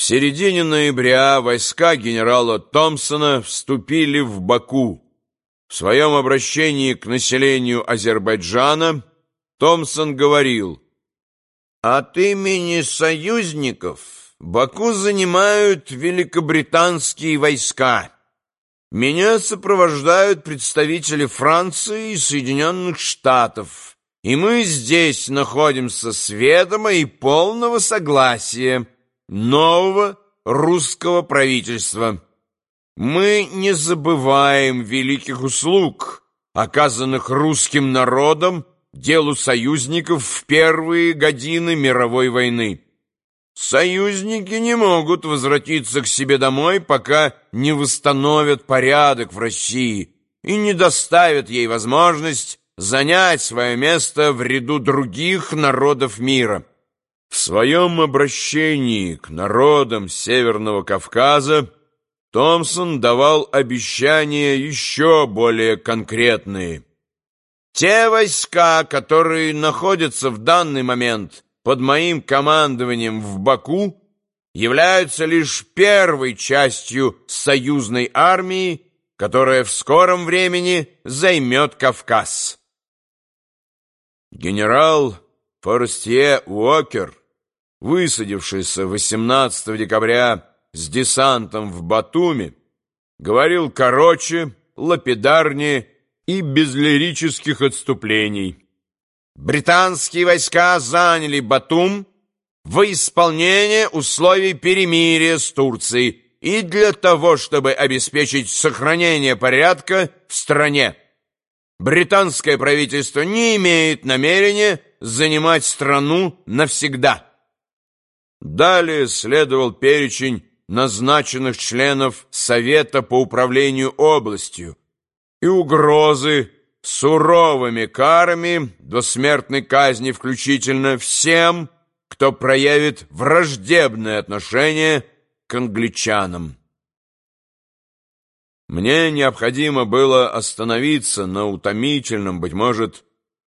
В середине ноября войска генерала Томпсона вступили в Баку. В своем обращении к населению Азербайджана Томпсон говорил, «От имени союзников Баку занимают великобританские войска. Меня сопровождают представители Франции и Соединенных Штатов, и мы здесь находимся с ведома и полного согласия» нового русского правительства. Мы не забываем великих услуг, оказанных русским народом делу союзников в первые годины мировой войны. Союзники не могут возвратиться к себе домой, пока не восстановят порядок в России и не доставят ей возможность занять свое место в ряду других народов мира. В своем обращении к народам Северного Кавказа Томпсон давал обещания еще более конкретные. «Те войска, которые находятся в данный момент под моим командованием в Баку, являются лишь первой частью союзной армии, которая в скором времени займет Кавказ». Генерал Форестье Уокер высадившийся 18 декабря с десантом в Батуми, говорил короче, лапидарнее и без лирических отступлений. Британские войска заняли Батум во исполнение условий перемирия с Турцией и для того, чтобы обеспечить сохранение порядка в стране. Британское правительство не имеет намерения занимать страну навсегда. Далее следовал перечень назначенных членов Совета по управлению областью и угрозы суровыми карами до смертной казни включительно всем, кто проявит враждебное отношение к англичанам. Мне необходимо было остановиться на утомительном, быть может,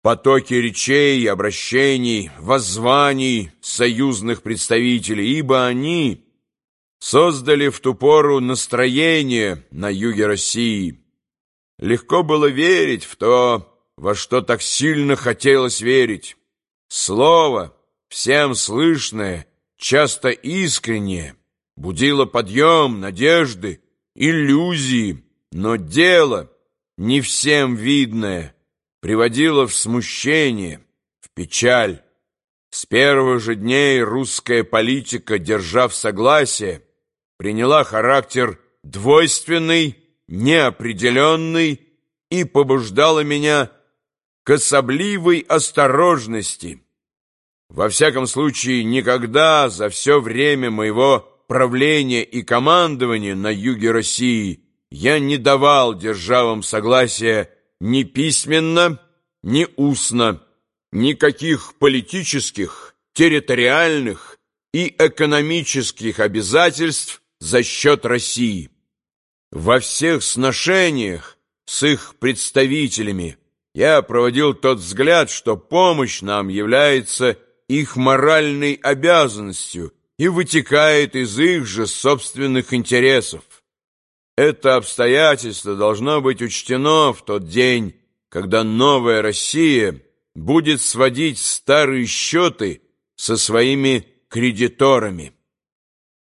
потоки речей, обращений, воззваний союзных представителей, ибо они создали в ту пору настроение на юге России. Легко было верить в то, во что так сильно хотелось верить. Слово, всем слышное, часто искреннее, будило подъем, надежды, иллюзии, но дело, не всем видное, приводило в смущение, в печаль. С первых же дней русская политика, держав согласие, приняла характер двойственный, неопределенный и побуждала меня к особливой осторожности. Во всяком случае, никогда за все время моего правления и командования на юге России я не давал державам согласия ни письменно, ни устно, никаких политических, территориальных и экономических обязательств за счет России. Во всех сношениях с их представителями я проводил тот взгляд, что помощь нам является их моральной обязанностью и вытекает из их же собственных интересов. Это обстоятельство должно быть учтено в тот день, когда новая Россия будет сводить старые счеты со своими кредиторами.